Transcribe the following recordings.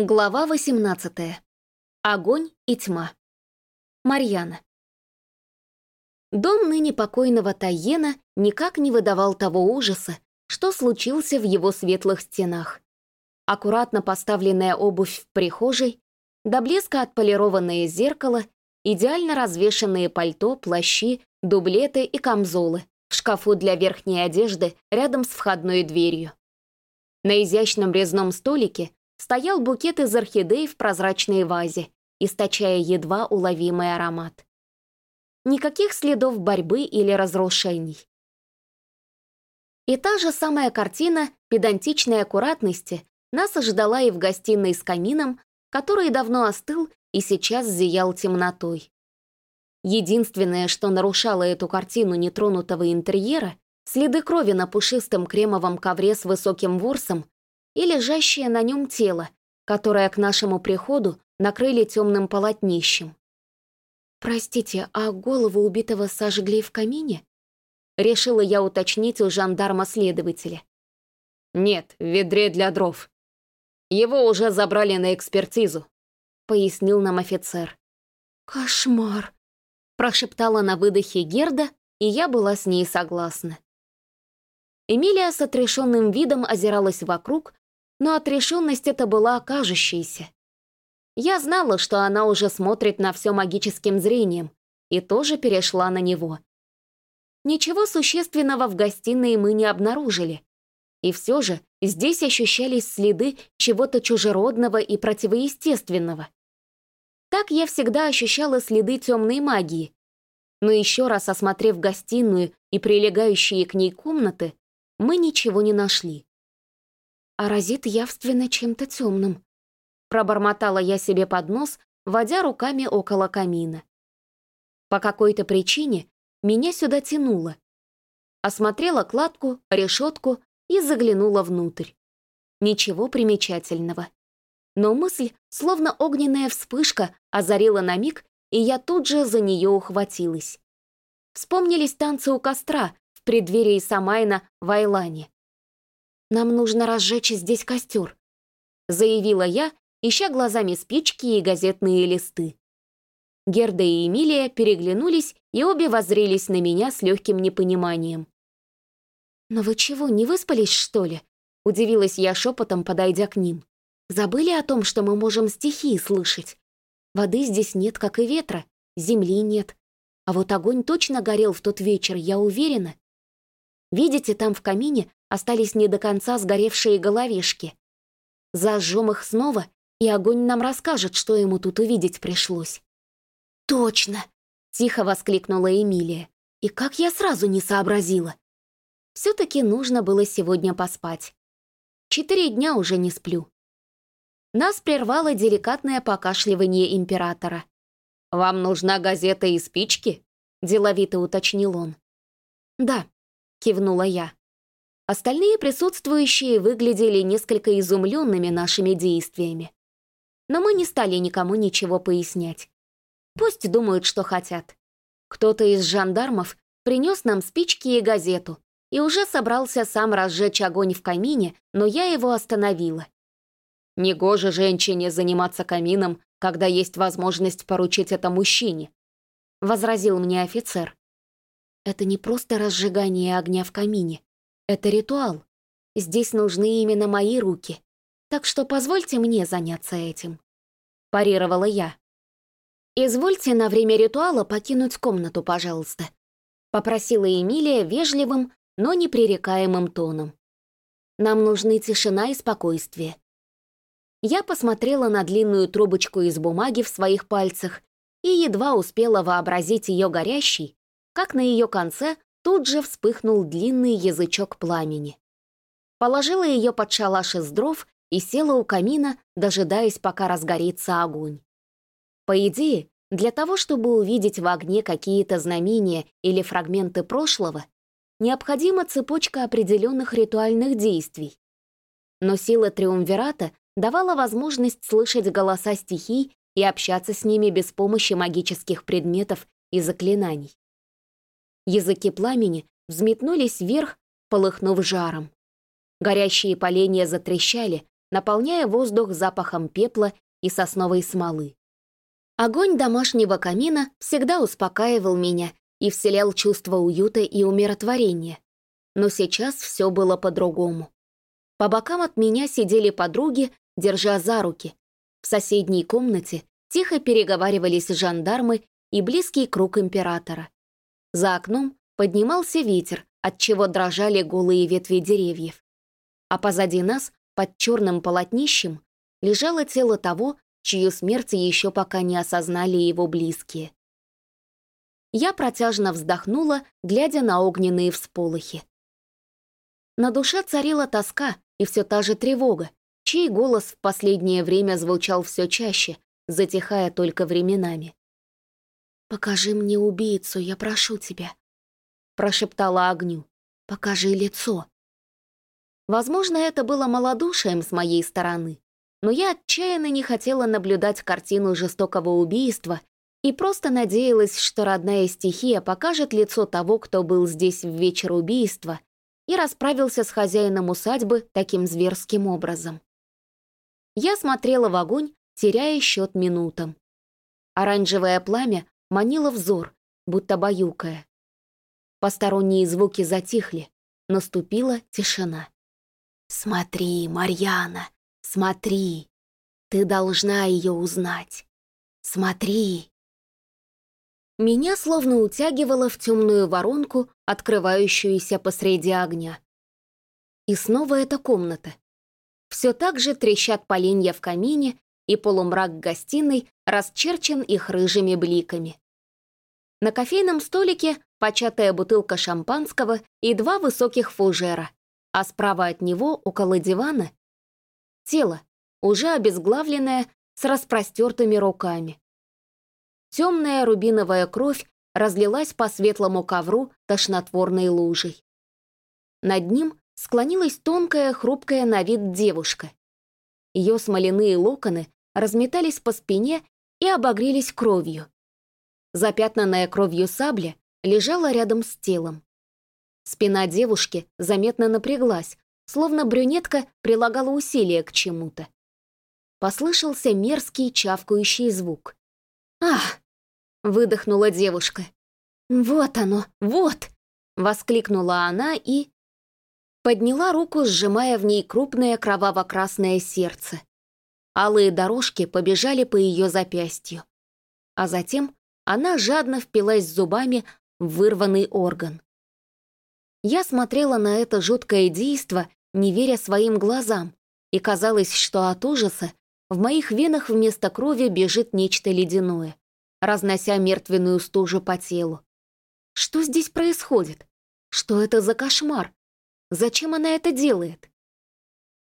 Глава 18. Огонь и тьма. Марьяна. Дом ныне покойного Тайена никак не выдавал того ужаса, что случился в его светлых стенах. Аккуратно поставленная обувь в прихожей, до блеска отполированное зеркало, идеально развешанные пальто, плащи, дублеты и камзолы в шкафу для верхней одежды рядом с входной дверью. На изящном резном столике стоял букет из орхидей в прозрачной вазе, источая едва уловимый аромат. Никаких следов борьбы или разрушений. И та же самая картина педантичной аккуратности нас ожидала и в гостиной с камином, который давно остыл и сейчас зиял темнотой. Единственное, что нарушало эту картину нетронутого интерьера, следы крови на пушистом кремовом ковре с высоким ворсом и лежащее на нем тело, которое к нашему приходу накрыли темным полотнищем. «Простите, а голову убитого сожгли в камине?» Решила я уточнить у жандарма-следователя. «Нет, в ведре для дров. Его уже забрали на экспертизу», — пояснил нам офицер. «Кошмар!» — прошептала на выдохе Герда, и я была с ней согласна. Эмилия с отрешенным видом озиралась вокруг, но отрешенность эта была кажущейся. Я знала, что она уже смотрит на все магическим зрением, и тоже перешла на него. Ничего существенного в гостиной мы не обнаружили. И все же здесь ощущались следы чего-то чужеродного и противоестественного. Так я всегда ощущала следы темной магии. Но еще раз осмотрев гостиную и прилегающие к ней комнаты, мы ничего не нашли а разит явственно чем-то темным. Пробормотала я себе под нос, водя руками около камина. По какой-то причине меня сюда тянуло. Осмотрела кладку, решетку и заглянула внутрь. Ничего примечательного. Но мысль, словно огненная вспышка, озарила на миг, и я тут же за нее ухватилась. Вспомнились танцы у костра в преддверии Самайна в Айлане. Нам нужно разжечь здесь костер», — заявила я, ища глазами спички и газетные листы. Герда и Эмилия переглянулись и обе воззрелись на меня с легким непониманием. «Но вы чего, не выспались, что ли?» — удивилась я шепотом, подойдя к ним. «Забыли о том, что мы можем стихии слышать? Воды здесь нет, как и ветра, земли нет. А вот огонь точно горел в тот вечер, я уверена. Видите, там в камине остались не до конца сгоревшие головешки. Зажжем их снова, и огонь нам расскажет, что ему тут увидеть пришлось. «Точно!» — тихо воскликнула Эмилия. «И как я сразу не сообразила!» Все-таки нужно было сегодня поспать. Четыре дня уже не сплю. Нас прервало деликатное покашливание императора. «Вам нужна газета и спички?» — деловито уточнил он. «Да», — кивнула я. Остальные присутствующие выглядели несколько изумленными нашими действиями. Но мы не стали никому ничего пояснять. Пусть думают, что хотят. Кто-то из жандармов принес нам спички и газету и уже собрался сам разжечь огонь в камине, но я его остановила. Негоже женщине заниматься камином, когда есть возможность поручить это мужчине, — возразил мне офицер. Это не просто разжигание огня в камине. Это ритуал. Здесь нужны именно мои руки. Так что позвольте мне заняться этим. Парировала я. «Извольте на время ритуала покинуть комнату, пожалуйста», попросила Эмилия вежливым, но непререкаемым тоном. «Нам нужны тишина и спокойствие». Я посмотрела на длинную трубочку из бумаги в своих пальцах и едва успела вообразить ее горящей, как на ее конце Тут же вспыхнул длинный язычок пламени. Положила ее под шалаш из дров и села у камина, дожидаясь, пока разгорится огонь. По идее, для того, чтобы увидеть в огне какие-то знамения или фрагменты прошлого, необходима цепочка определенных ритуальных действий. Но сила Триумвирата давала возможность слышать голоса стихий и общаться с ними без помощи магических предметов и заклинаний. Языки пламени взметнулись вверх, полыхнув жаром. Горящие поленья затрещали, наполняя воздух запахом пепла и сосновой смолы. Огонь домашнего камина всегда успокаивал меня и вселял чувство уюта и умиротворения. Но сейчас все было по-другому. По бокам от меня сидели подруги, держа за руки. В соседней комнате тихо переговаривались жандармы и близкий круг императора. За окном поднимался ветер, от чего дрожали голые ветви деревьев. А позади нас, под черным полотнищем, лежало тело того, чью смерть еще пока не осознали его близкие. Я протяжно вздохнула, глядя на огненные всполохи. На душе царила тоска и все та же тревога, чей голос в последнее время звучал все чаще, затихая только временами. «Покажи мне убийцу, я прошу тебя», — прошептала огню. «Покажи лицо». Возможно, это было малодушием с моей стороны, но я отчаянно не хотела наблюдать картину жестокого убийства и просто надеялась, что родная стихия покажет лицо того, кто был здесь в вечер убийства и расправился с хозяином усадьбы таким зверским образом. Я смотрела в огонь, теряя счет минутам. Оранжевое пламя манило взор, будто баюкая. Посторонние звуки затихли, наступила тишина. «Смотри, Марьяна!» Смотри, ты должна ее узнать. Смотри. Меня словно утягивало в темную воронку, открывающуюся посреди огня. И снова эта комната. Все так же трещат поленья в камине, и полумрак гостиной расчерчен их рыжими бликами. На кофейном столике початая бутылка шампанского и два высоких фужера, а справа от него, около дивана, тело, уже обезглавленное, с распростертыми руками. Темная рубиновая кровь разлилась по светлому ковру тошнотворной лужей. Над ним склонилась тонкая, хрупкая на вид девушка. Ее смоляные локоны разметались по спине и обогрелись кровью. Запятнанная кровью сабля лежала рядом с телом. Спина девушки заметно напряглась, словно брюнетка прилагала усилия к чему-то. Послышался мерзкий чавкающий звук. «Ах!» — выдохнула девушка. «Вот оно, вот!» — воскликнула она и... Подняла руку, сжимая в ней крупное кроваво-красное сердце. Алые дорожки побежали по ее запястью. А затем она жадно впилась зубами в вырванный орган. Я смотрела на это жуткое действо не веря своим глазам, и казалось, что от ужаса в моих венах вместо крови бежит нечто ледяное, разнося мертвенную стужу по телу. Что здесь происходит? Что это за кошмар? Зачем она это делает?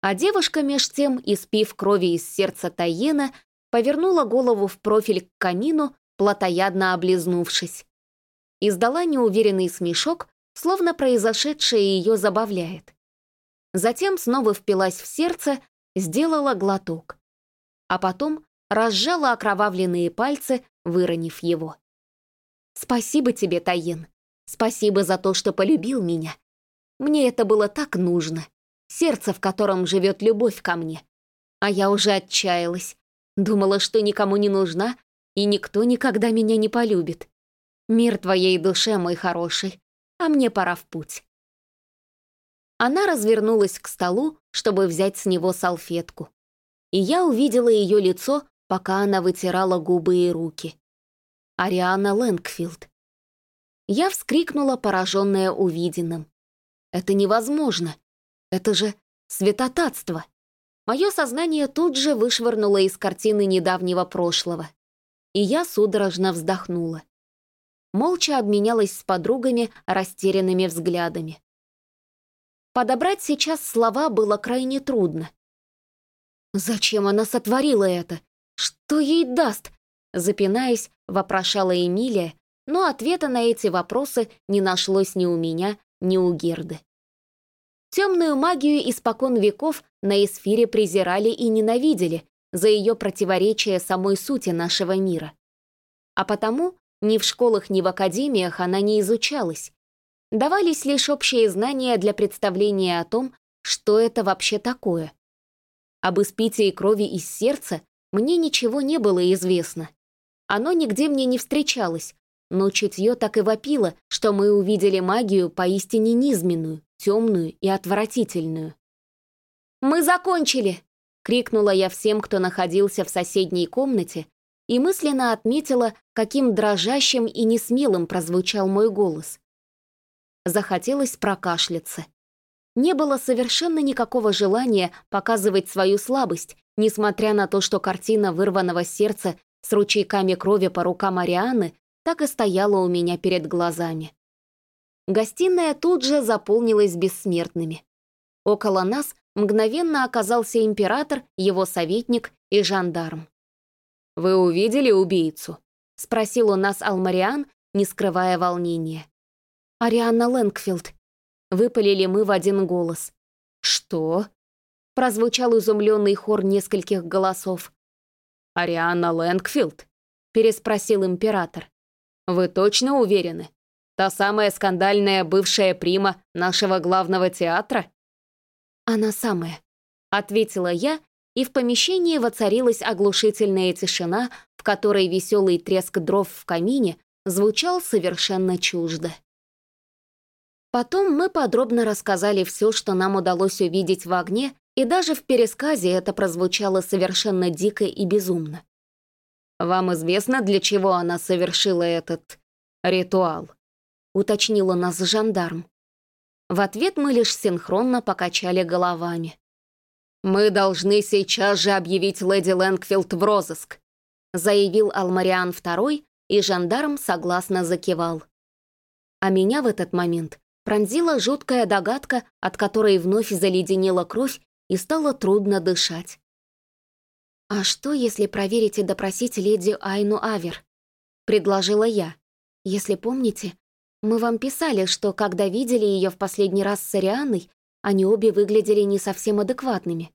А девушка меж тем, испив крови из сердца Тайена, повернула голову в профиль к камину, плотоядно облизнувшись. Издала неуверенный смешок, словно произошедшее ее забавляет. Затем снова впилась в сердце, сделала глоток. А потом разжала окровавленные пальцы, выронив его. «Спасибо тебе, Таен. Спасибо за то, что полюбил меня. Мне это было так нужно. Сердце, в котором живет любовь ко мне. А я уже отчаялась. Думала, что никому не нужна, и никто никогда меня не полюбит. Мир твоей душе, мой хороший, а мне пора в путь. Она развернулась к столу, чтобы взять с него салфетку. И я увидела ее лицо, пока она вытирала губы и руки. Ариана Лэнгфилд. Я вскрикнула, пораженная увиденным. Это невозможно. Это же святотатство. Мое сознание тут же вышвырнуло из картины недавнего прошлого. И я судорожно вздохнула. Молча обменялась с подругами растерянными взглядами. Подобрать сейчас слова было крайне трудно. «Зачем она сотворила это? Что ей даст?» Запинаясь, вопрошала Эмилия, но ответа на эти вопросы не нашлось ни у меня, ни у Герды. Темную магию испокон веков на эсфире презирали и ненавидели за ее противоречие самой сути нашего мира. А потому ни в школах, ни в академиях она не изучалась, давались лишь общие знания для представления о том, что это вообще такое. Об испитии крови из сердца мне ничего не было известно. Оно нигде мне не встречалось, но чутье так и вопило, что мы увидели магию поистине низменную, темную и отвратительную. «Мы закончили!» — крикнула я всем, кто находился в соседней комнате, и мысленно отметила, каким дрожащим и несмелым прозвучал мой голос. Захотелось прокашляться. Не было совершенно никакого желания показывать свою слабость, несмотря на то, что картина вырванного сердца с ручейками крови по рукам Арианы так и стояла у меня перед глазами. Гостиная тут же заполнилась бессмертными. Около нас мгновенно оказался император, его советник и жандарм. «Вы увидели убийцу?» — спросил у нас Алмариан, не скрывая волнения. «Арианна Лэнгфилд», — выпалили мы в один голос. «Что?» — прозвучал изумленный хор нескольких голосов. «Арианна Лэнгфилд?» — переспросил император. «Вы точно уверены? Та самая скандальная бывшая прима нашего главного театра?» «Она самая», — ответила я, и в помещении воцарилась оглушительная тишина, в которой веселый треск дров в камине звучал совершенно чуждо. Потом мы подробно рассказали все, что нам удалось увидеть в огне, и даже в пересказе это прозвучало совершенно дико и безумно. «Вам известно, для чего она совершила этот ритуал?» — уточнил у нас жандарм. В ответ мы лишь синхронно покачали головами. «Мы должны сейчас же объявить леди Лэнгфилд в розыск», заявил Алмариан II, и жандарм согласно закивал. А меня в этот момент пронзила жуткая догадка, от которой вновь заледенела кровь и стало трудно дышать. «А что, если проверить и допросить леди Айну Авер?» — предложила я. «Если помните, мы вам писали, что когда видели ее в последний раз с Арианой, они обе выглядели не совсем адекватными.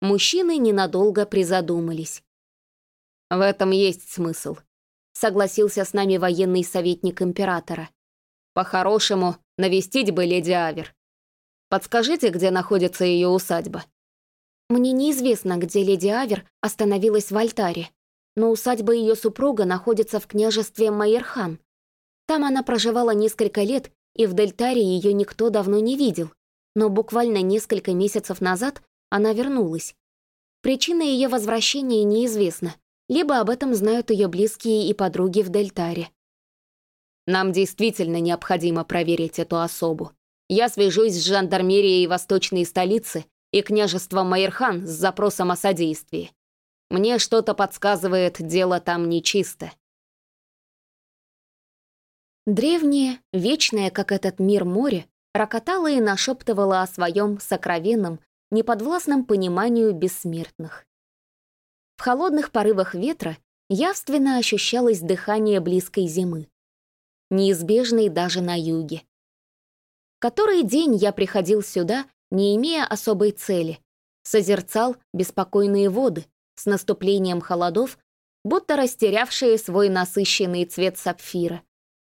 Мужчины ненадолго призадумались. «В этом есть смысл», — согласился с нами военный советник императора. «По-хорошему, навестить бы леди Авер. Подскажите, где находится ее усадьба?» Мне неизвестно, где леди Авер остановилась в альтаре, но усадьба ее супруга находится в княжестве Майерхан. Там она проживала несколько лет, и в Дельтаре ее никто давно не видел. Но буквально несколько месяцев назад она вернулась. Причина ее возвращения неизвестна, либо об этом знают ее близкие и подруги в Дельтаре. Нам действительно необходимо проверить эту особу. Я свяжусь с жандармерией восточной столицы и княжеством Майерхан с запросом о содействии. Мне что-то подсказывает, дело там нечисто. Древнее, вечное, как этот мир море, рокотало и нашептывало о своем сокровенном, неподвластном пониманию бессмертных. В холодных порывах ветра явственно ощущалось дыхание близкой зимы, неизбежной даже на юге. Который день я приходил сюда, не имея особой цели, созерцал беспокойные воды с наступлением холодов, будто растерявшие свой насыщенный цвет сапфира,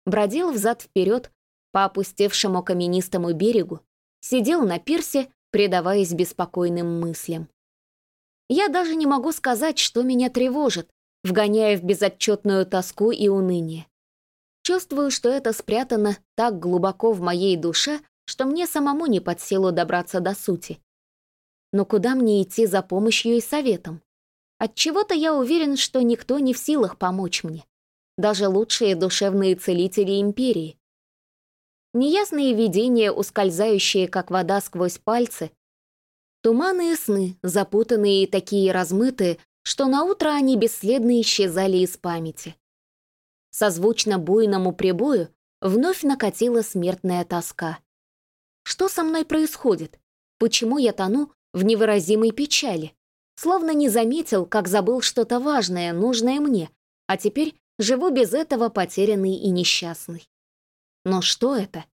бродил взад-вперед по опустевшему каменистому берегу, сидел на пирсе предаваясь беспокойным мыслям. Я даже не могу сказать, что меня тревожит, вгоняя в безотчетную тоску и уныние. Чувствую, что это спрятано так глубоко в моей душе, что мне самому не под силу добраться до сути. Но куда мне идти за помощью и советом? Отчего-то я уверен, что никто не в силах помочь мне. Даже лучшие душевные целители Империи. Неясные видения, ускользающие, как вода сквозь пальцы. Туманы и сны, запутанные и такие размытые, что на утро они бесследно исчезали из памяти. Созвучно буйному прибою вновь накатила смертная тоска. Что со мной происходит? Почему я тону в невыразимой печали? Словно не заметил, как забыл что-то важное, нужное мне, а теперь живу без этого потерянный и несчастный. Но что это?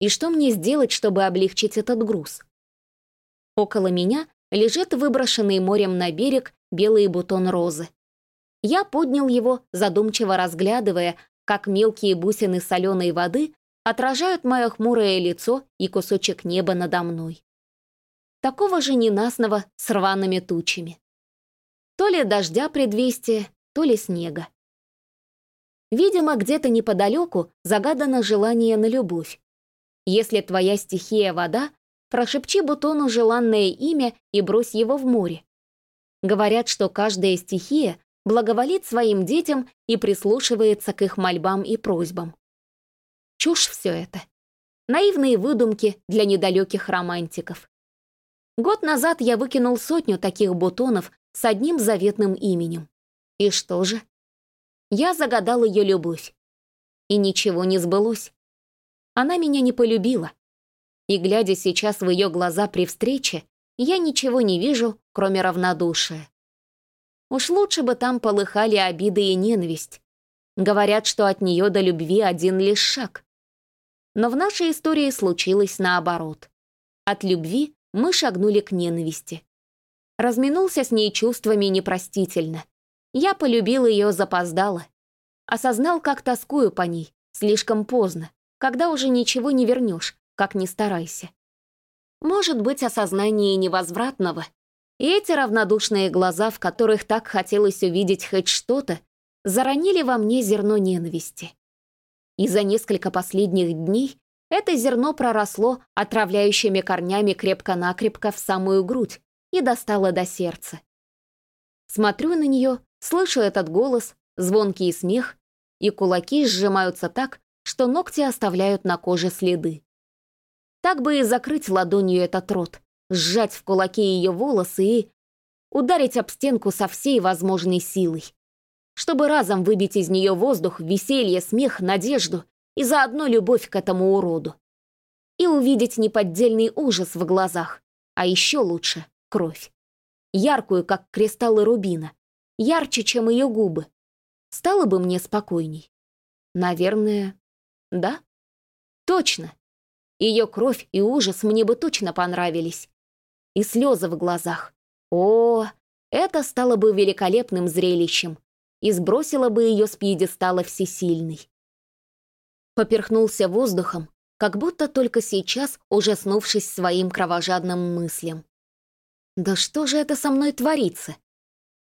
И что мне сделать, чтобы облегчить этот груз? Около меня лежит выброшенный морем на берег белый бутон розы. Я поднял его, задумчиво разглядывая, как мелкие бусины соленой воды отражают мое хмурое лицо и кусочек неба надо мной. такого же ненастного с рваными тучами. То ли дождя предвестие, то ли снега. Видимо, где-то неподалеку загадано желание на любовь. Если твоя стихия — вода, прошепчи бутону желанное имя и брось его в море. Говорят, что каждая стихия благоволит своим детям и прислушивается к их мольбам и просьбам. Чушь все это. Наивные выдумки для недалеких романтиков. Год назад я выкинул сотню таких бутонов с одним заветным именем. И что же? Я загадал ее любовь. И ничего не сбылось. Она меня не полюбила. И, глядя сейчас в ее глаза при встрече, я ничего не вижу, кроме равнодушия. Уж лучше бы там полыхали обиды и ненависть. Говорят, что от нее до любви один лишь шаг. Но в нашей истории случилось наоборот. От любви мы шагнули к ненависти. Разминулся с ней чувствами непростительно. Я полюбил ее запоздало. Осознал, как тоскую по ней, слишком поздно, когда уже ничего не вернешь, как ни старайся. Может быть, осознание невозвратного. И эти равнодушные глаза, в которых так хотелось увидеть хоть что-то, заронили во мне зерно ненависти. И за несколько последних дней это зерно проросло отравляющими корнями крепко-накрепко в самую грудь и достало до сердца. Смотрю на нее, слышу этот голос, звонкий смех, и кулаки сжимаются так, что ногти оставляют на коже следы. Так бы и закрыть ладонью этот рот, сжать в кулаке ее волосы и ударить об стенку со всей возможной силой, чтобы разом выбить из нее воздух, веселье, смех, надежду и заодно любовь к этому уроду. И увидеть неподдельный ужас в глазах, а еще лучше — кровь. Яркую, как кристаллы рубина, ярче, чем ее губы. Стало бы мне спокойней? Наверное, да? Точно. Ее кровь и ужас мне бы точно понравились. И слезы в глазах. О, это стало бы великолепным зрелищем и сбросило бы ее с пьедестала всесильной. Поперхнулся воздухом, как будто только сейчас ужаснувшись своим кровожадным мыслям. Да что же это со мной творится?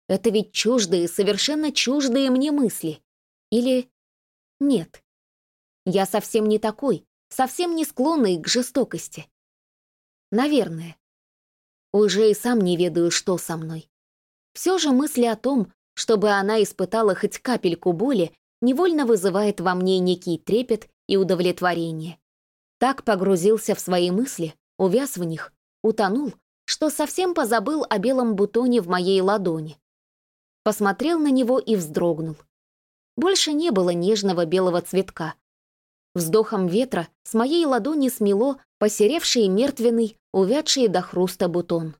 Это ведь чуждые, совершенно чуждые мне мысли. Или нет? Я совсем не такой, совсем не склонный к жестокости. Наверное. Уже и сам не ведаю, что со мной. Все же мысли о том, чтобы она испытала хоть капельку боли, невольно вызывает во мне некий трепет и удовлетворение. Так погрузился в свои мысли, увяз в них, утонул, что совсем позабыл о белом бутоне в моей ладони. Посмотрел на него и вздрогнул. Больше не было нежного белого цветка, Вздохом ветра с моей ладони смело посеревший мертвенный, увядший до хруста бутон.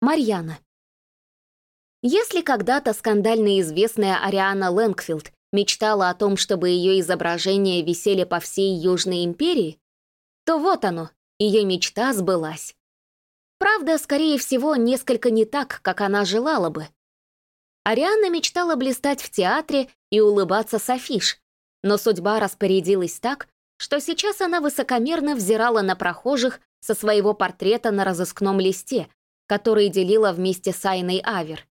Марьяна. Если когда-то скандально известная Ариана Лэнгфилд мечтала о том, чтобы ее изображения висели по всей Южной империи, то вот оно, ее мечта сбылась. Правда, скорее всего, несколько не так, как она желала бы. Ариана мечтала блистать в театре и улыбаться с афиш, но судьба распорядилась так, что сейчас она высокомерно взирала на прохожих со своего портрета на разыскном листе, который делила вместе с Айной Авер.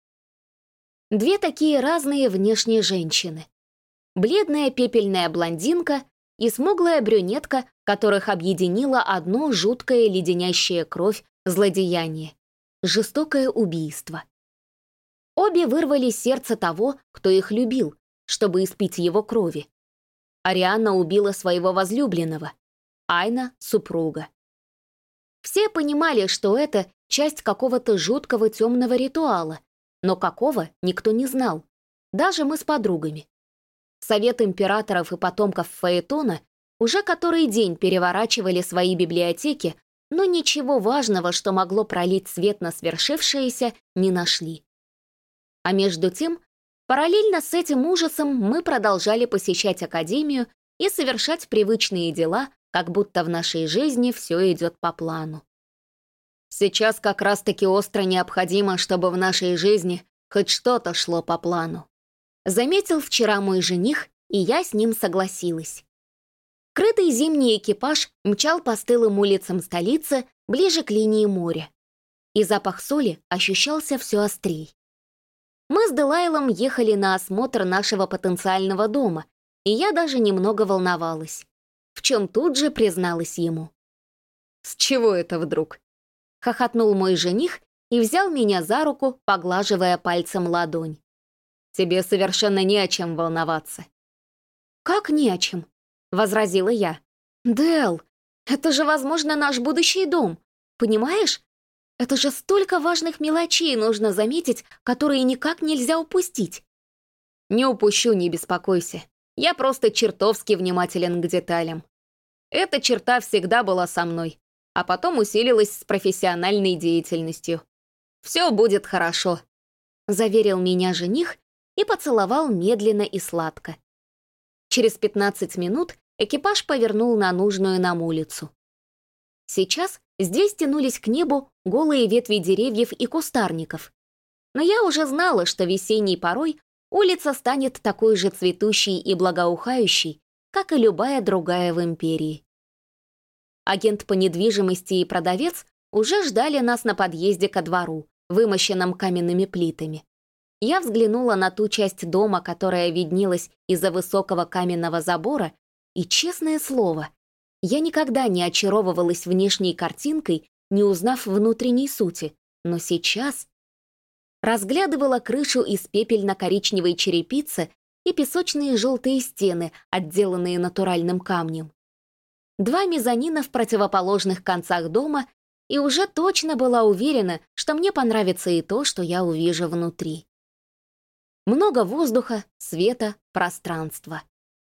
Две такие разные внешние женщины. Бледная пепельная блондинка и смуглая брюнетка, которых объединило одно жуткое леденящее кровь злодеяние — жестокое убийство. Обе вырвали сердце того, кто их любил, чтобы испить его крови. Арианна убила своего возлюбленного, Айна — супруга. Все понимали, что это часть какого-то жуткого темного ритуала, но какого никто не знал, даже мы с подругами. Совет императоров и потомков Фаэтона уже который день переворачивали свои библиотеки, но ничего важного, что могло пролить свет на свершившееся, не нашли. А между тем, параллельно с этим ужасом мы продолжали посещать академию и совершать привычные дела, как будто в нашей жизни все идет по плану. Сейчас как раз-таки остро необходимо, чтобы в нашей жизни хоть что-то шло по плану. Заметил вчера мой жених, и я с ним согласилась. Крытый зимний экипаж мчал по стылым улицам столицы ближе к линии моря. И запах соли ощущался все острей. Мы с Делайлом ехали на осмотр нашего потенциального дома, и я даже немного волновалась, в чем тут же призналась ему. «С чего это вдруг?» — хохотнул мой жених и взял меня за руку, поглаживая пальцем ладонь. «Тебе совершенно не о чем волноваться». «Как не о чем?» — возразила я. «Дел, это же, возможно, наш будущий дом. Понимаешь? Это же столько важных мелочей нужно заметить, которые никак нельзя упустить». «Не упущу, не беспокойся. Я просто чертовски внимателен к деталям. Эта черта всегда была со мной, а потом усилилась с профессиональной деятельностью. Все будет хорошо», — заверил меня жених и поцеловал медленно и сладко. Через 15 минут экипаж повернул на нужную нам улицу. Сейчас здесь тянулись к небу голые ветви деревьев и кустарников. Но я уже знала, что весенней порой улица станет такой же цветущей и благоухающей, как и любая другая в империи. Агент по недвижимости и продавец уже ждали нас на подъезде ко двору, вымощенном каменными плитами. Я взглянула на ту часть дома, которая виднелась из-за высокого каменного забора, и, честное слово, я никогда не очаровывалась внешней картинкой, не узнав внутренней сути, но сейчас разглядывала крышу из пепельно-коричневой черепицы и песочные желтые стены, отделанные натуральным камнем. Два мезонина в противоположных концах дома и уже точно была уверена, что мне понравится и то, что я увижу внутри. Много воздуха, света, пространства.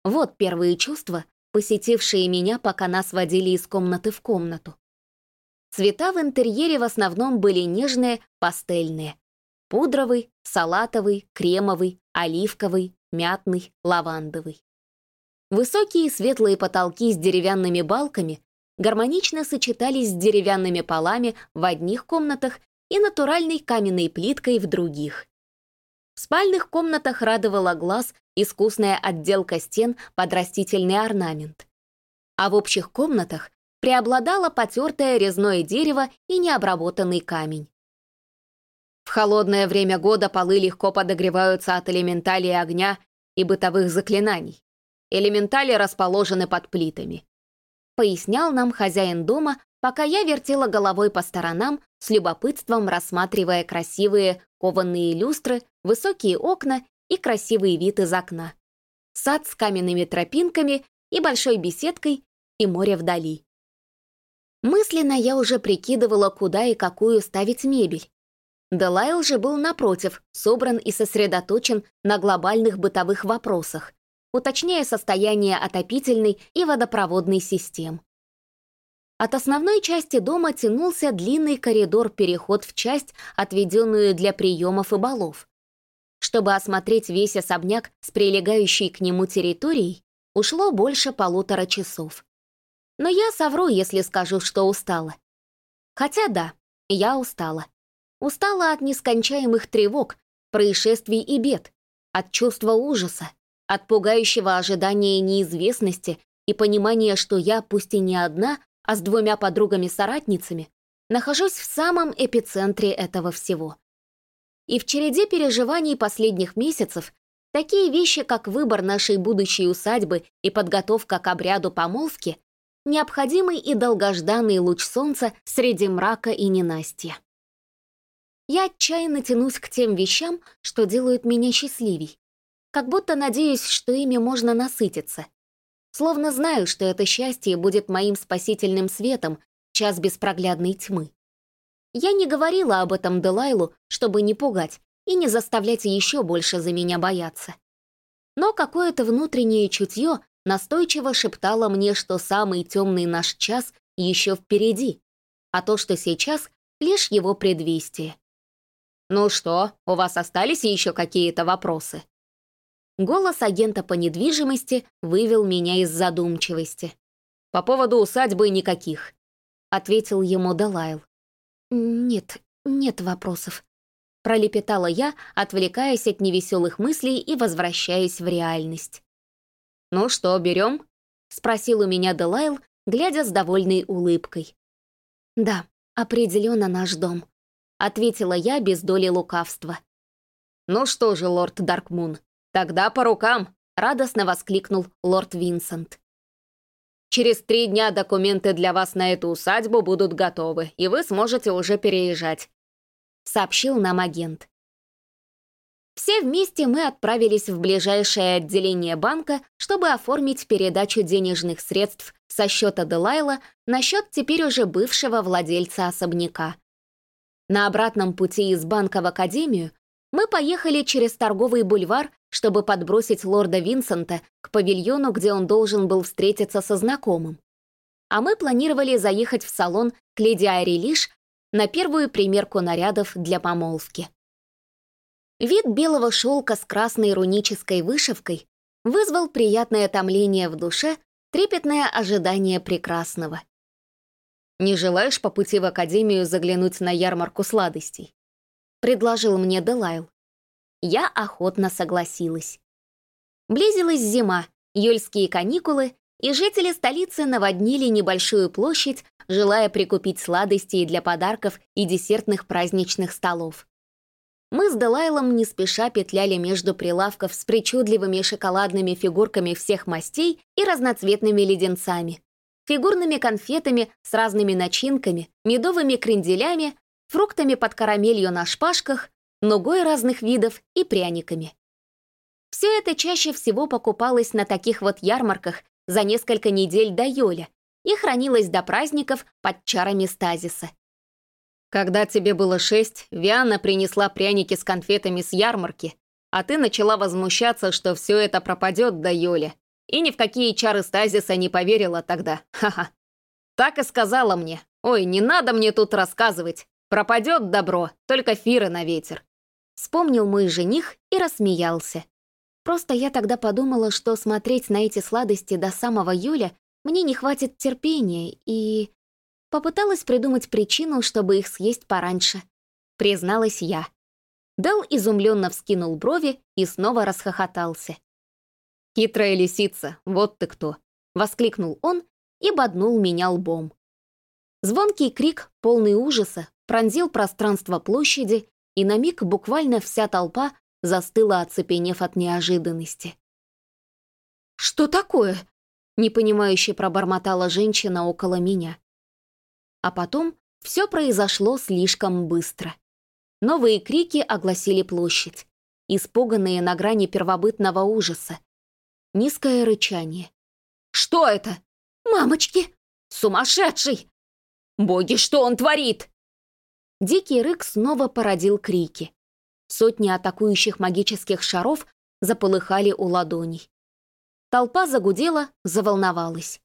Вот первые чувства, посетившие меня, пока нас водили из комнаты в комнату. Цвета в интерьере в основном были нежные, пастельные. Пудровый, салатовый, кремовый, оливковый, мятный, лавандовый. Высокие светлые потолки с деревянными балками гармонично сочетались с деревянными полами в одних комнатах и натуральной каменной плиткой в других. В спальных комнатах радовала глаз искусная отделка стен под растительный орнамент. А в общих комнатах преобладало потертое резное дерево и необработанный камень. В холодное время года полы легко подогреваются от элементалей огня и бытовых заклинаний. Элементали расположены под плитами пояснял нам хозяин дома, пока я вертела головой по сторонам, с любопытством рассматривая красивые кованые люстры, высокие окна и красивый вид из окна. Сад с каменными тропинками и большой беседкой, и море вдали. Мысленно я уже прикидывала, куда и какую ставить мебель. Делайл же был напротив, собран и сосредоточен на глобальных бытовых вопросах, уточняя состояние отопительной и водопроводной систем. От основной части дома тянулся длинный коридор-переход в часть, отведенную для приемов и балов. Чтобы осмотреть весь особняк с прилегающей к нему территорией, ушло больше полутора часов. Но я совру, если скажу, что устала. Хотя да, я устала. Устала от нескончаемых тревог, происшествий и бед, от чувства ужаса, от пугающего ожидания неизвестности и понимания, что я, пусть и не одна, а с двумя подругами-соратницами, нахожусь в самом эпицентре этого всего. И в череде переживаний последних месяцев такие вещи, как выбор нашей будущей усадьбы и подготовка к обряду помолвки, необходимый и долгожданный луч солнца среди мрака и ненастья. Я отчаянно тянусь к тем вещам, что делают меня счастливей, как будто надеюсь, что ими можно насытиться. Словно знаю, что это счастье будет моим спасительным светом в час беспроглядной тьмы. Я не говорила об этом Делайлу, чтобы не пугать и не заставлять еще больше за меня бояться. Но какое-то внутреннее чутье настойчиво шептало мне, что самый темный наш час еще впереди, а то, что сейчас, лишь его предвестие. «Ну что, у вас остались еще какие-то вопросы?» Голос агента по недвижимости вывел меня из задумчивости. «По поводу усадьбы никаких», — ответил ему Далайл. «Нет, нет вопросов», — пролепетала я, отвлекаясь от невеселых мыслей и возвращаясь в реальность. «Ну что, берем?» спросил у меня Делайл, глядя с довольной улыбкой. «Да, определенно наш дом», — ответила я без доли лукавства. «Ну что же, лорд Даркмун, тогда по рукам!» — радостно воскликнул лорд Винсент. «Через три дня документы для вас на эту усадьбу будут готовы, и вы сможете уже переезжать», — сообщил нам агент. Все вместе мы отправились в ближайшее отделение банка, чтобы оформить передачу денежных средств со счета Делайла на счет теперь уже бывшего владельца особняка. На обратном пути из банка в академию мы поехали через торговый бульвар, чтобы подбросить лорда Винсента к павильону, где он должен был встретиться со знакомым. А мы планировали заехать в салон к леди Айрилиш на первую примерку нарядов для помолвки. Вид белого шелка с красной рунической вышивкой вызвал приятное томление в душе, трепетное ожидание прекрасного. «Не желаешь по пути в академию заглянуть на ярмарку сладостей?» — предложил мне Делайл. Я охотно согласилась. Близилась зима, юльские каникулы, и жители столицы наводнили небольшую площадь, желая прикупить сладостей для подарков и десертных праздничных столов. Мы с Делайлом не спеша петляли между прилавков с причудливыми шоколадными фигурками всех мастей и разноцветными леденцами, фигурными конфетами с разными начинками, медовыми кренделями, фруктами под карамелью на шпажках, нугой разных видов и пряниками. Все это чаще всего покупалось на таких вот ярмарках за несколько недель до Йоля и хранилось до праздников под чарами стазиса. Когда тебе было шесть, Виана принесла пряники с конфетами с ярмарки, а ты начала возмущаться, что все это пропадет до Йоли. И ни в какие чары стазиса не поверила тогда. Ха-ха. Так и сказала мне. Ой, не надо мне тут рассказывать. Пропадет добро, только фиры на ветер. Вспомнил мой жених и рассмеялся. Просто я тогда подумала, что смотреть на эти сладости до самого Юля мне не хватит терпения, и... Попыталась придумать причину, чтобы их съесть пораньше. Призналась я. Дел изумленно вскинул брови и снова расхохотался. «Хитрая лисица, вот ты кто!» — воскликнул он и боднул меня лбом. Звонкий крик, полный ужаса, пронзил пространство площади, и на миг буквально вся толпа застыла, оцепенев от неожиданности. «Что такое?» — непонимающе пробормотала женщина около меня. А потом все произошло слишком быстро. Новые крики огласили площадь, испуганные на грани первобытного ужаса. Низкое рычание. «Что это? Мамочки! Сумасшедший! Боги, что он творит?» Дикий рык снова породил крики. Сотни атакующих магических шаров заполыхали у ладоней. Толпа загудела, заволновалась.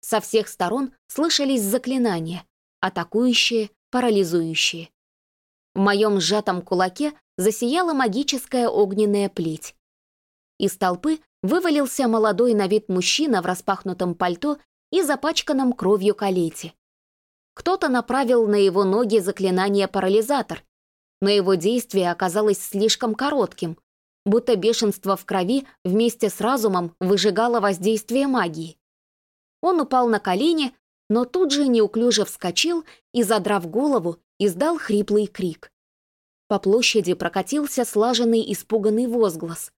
Со всех сторон слышались заклинания, атакующие, парализующие. В моем сжатом кулаке засияла магическая огненная плеть. Из толпы вывалился молодой на вид мужчина в распахнутом пальто и запачканном кровью калете. Кто-то направил на его ноги заклинание «парализатор», но его действие оказалось слишком коротким, будто бешенство в крови вместе с разумом выжигало воздействие магии. Он упал на колени, но тут же неуклюже вскочил и, задрав голову, издал хриплый крик. По площади прокатился слаженный испуганный возглас.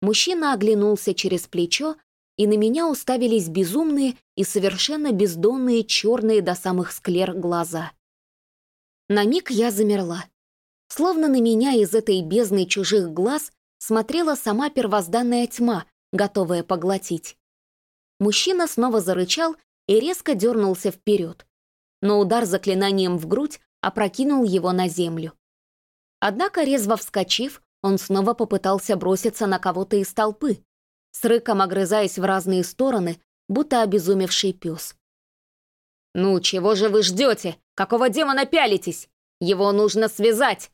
Мужчина оглянулся через плечо, и на меня уставились безумные и совершенно бездонные черные до самых склер глаза. На миг я замерла. Словно на меня из этой бездны чужих глаз смотрела сама первозданная тьма, готовая поглотить. Мужчина снова зарычал и резко дернулся вперед. Но удар заклинанием в грудь опрокинул его на землю. Однако, резво вскочив, он снова попытался броситься на кого-то из толпы, с рыком огрызаясь в разные стороны, будто обезумевший пес. «Ну, чего же вы ждете? Какого демона пялитесь? Его нужно связать!»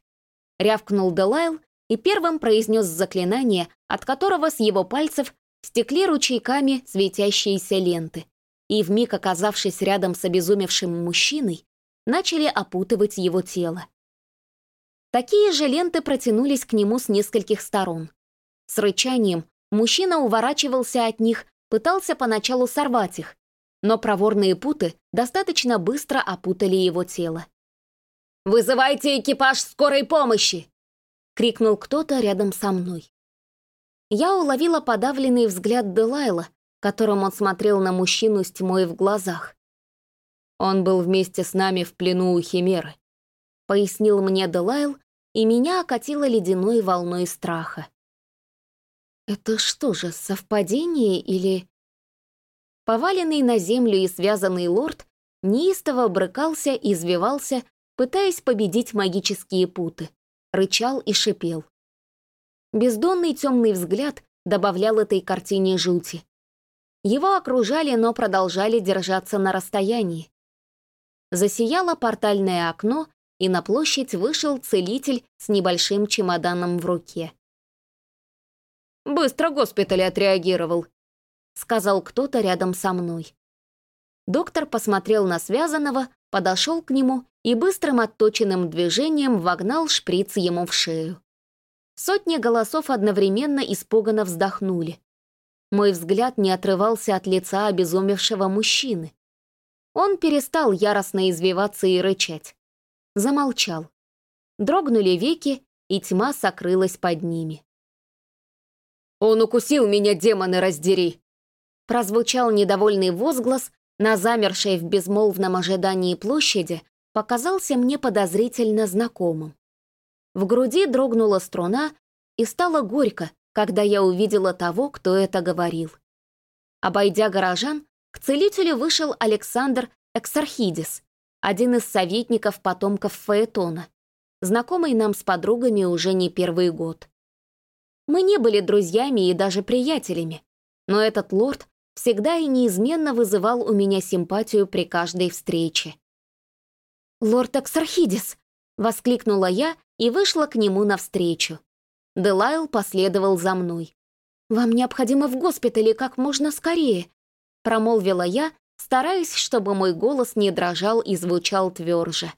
Рявкнул Делайл и первым произнес заклинание, от которого с его пальцев стекли ручейками светящиеся ленты и, вмиг оказавшись рядом с обезумевшим мужчиной, начали опутывать его тело. Такие же ленты протянулись к нему с нескольких сторон. С рычанием мужчина уворачивался от них, пытался поначалу сорвать их, но проворные путы достаточно быстро опутали его тело. «Вызывайте экипаж скорой помощи!» — крикнул кто-то рядом со мной. Я уловила подавленный взгляд Делайла, которым он смотрел на мужчину с тьмой в глазах. «Он был вместе с нами в плену у Химеры», — пояснил мне Делайл, и меня окатило ледяной волной страха. «Это что же, совпадение или...» Поваленный на землю и связанный лорд неистово брыкался и извивался, пытаясь победить магические путы, рычал и шипел. Бездонный темный взгляд добавлял этой картине жути. Его окружали, но продолжали держаться на расстоянии. Засияло портальное окно, и на площадь вышел целитель с небольшим чемоданом в руке. «Быстро госпиталь отреагировал», — сказал кто-то рядом со мной. Доктор посмотрел на связанного, подошел к нему и быстрым отточенным движением вогнал шприц ему в шею. Сотни голосов одновременно испуганно вздохнули. Мой взгляд не отрывался от лица обезумевшего мужчины. Он перестал яростно извиваться и рычать. Замолчал. Дрогнули веки, и тьма сокрылась под ними. «Он укусил меня, демоны, раздери!» Прозвучал недовольный возглас, на замершей в безмолвном ожидании площади показался мне подозрительно знакомым. В груди дрогнула струна, и стало горько, когда я увидела того, кто это говорил. Обойдя горожан, к целителю вышел Александр Эксархидис, один из советников потомков Фаэтона, знакомый нам с подругами уже не первый год. Мы не были друзьями и даже приятелями, но этот лорд всегда и неизменно вызывал у меня симпатию при каждой встрече. «Лорд Эксархидис!» — воскликнула я и вышла к нему навстречу. Делайл последовал за мной. «Вам необходимо в госпитале как можно скорее», — промолвила я, стараясь, чтобы мой голос не дрожал и звучал тверже.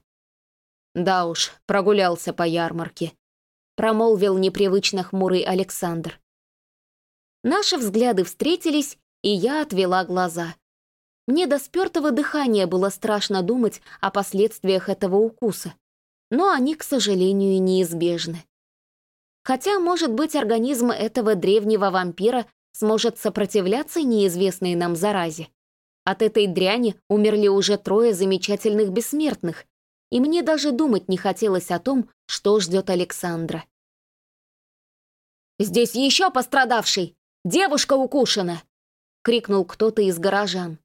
«Да уж, прогулялся по ярмарке», — промолвил непривычно хмурый Александр. Наши взгляды встретились, и я отвела глаза. Мне до спёртого дыхания было страшно думать о последствиях этого укуса, но они, к сожалению, неизбежны. Хотя, может быть, организм этого древнего вампира сможет сопротивляться неизвестной нам заразе. От этой дряни умерли уже трое замечательных бессмертных, и мне даже думать не хотелось о том, что ждет Александра. «Здесь еще пострадавший! Девушка укушена!» крикнул кто-то из горожан.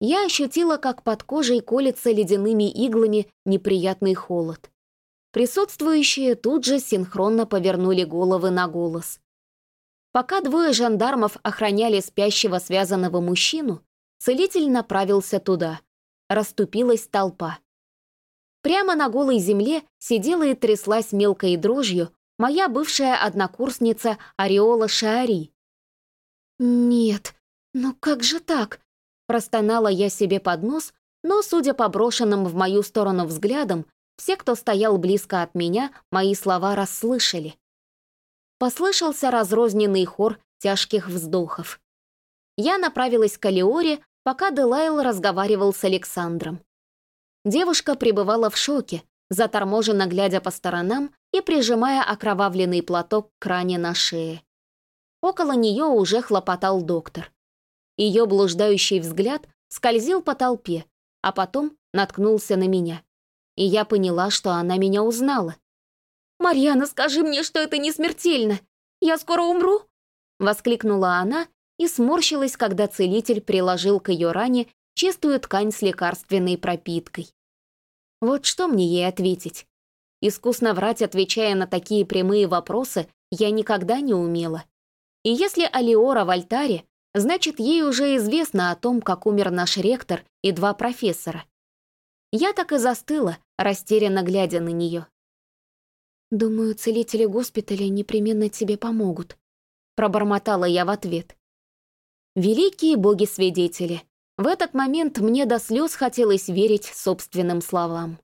Я ощутила, как под кожей колется ледяными иглами неприятный холод. Присутствующие тут же синхронно повернули головы на голос. Пока двое жандармов охраняли спящего связанного мужчину, целитель направился туда. Расступилась толпа. Прямо на голой земле сидела и тряслась мелкой дрожью моя бывшая однокурсница Ореола Шаари. «Нет», «Ну как же так?» Простонала я себе под нос, но, судя по брошенным в мою сторону взглядам, все, кто стоял близко от меня, мои слова расслышали. Послышался разрозненный хор тяжких вздохов. Я направилась к Алиоре, пока Делайл разговаривал с Александром. Девушка пребывала в шоке, заторможенно глядя по сторонам и прижимая окровавленный платок к ране на шее. Около нее уже хлопотал доктор. Ее блуждающий взгляд скользил по толпе, а потом наткнулся на меня. И я поняла, что она меня узнала. «Марьяна, скажи мне, что это не смертельно! Я скоро умру!» Воскликнула она и сморщилась, когда целитель приложил к ее ране чистую ткань с лекарственной пропиткой. Вот что мне ей ответить? Искусно врать, отвечая на такие прямые вопросы, я никогда не умела. И если Алиора в альтаре, Значит, ей уже известно о том, как умер наш ректор и два профессора. Я так и застыла, растерянно глядя на нее. «Думаю, целители госпиталя непременно тебе помогут», — пробормотала я в ответ. «Великие боги-свидетели, в этот момент мне до слез хотелось верить собственным словам».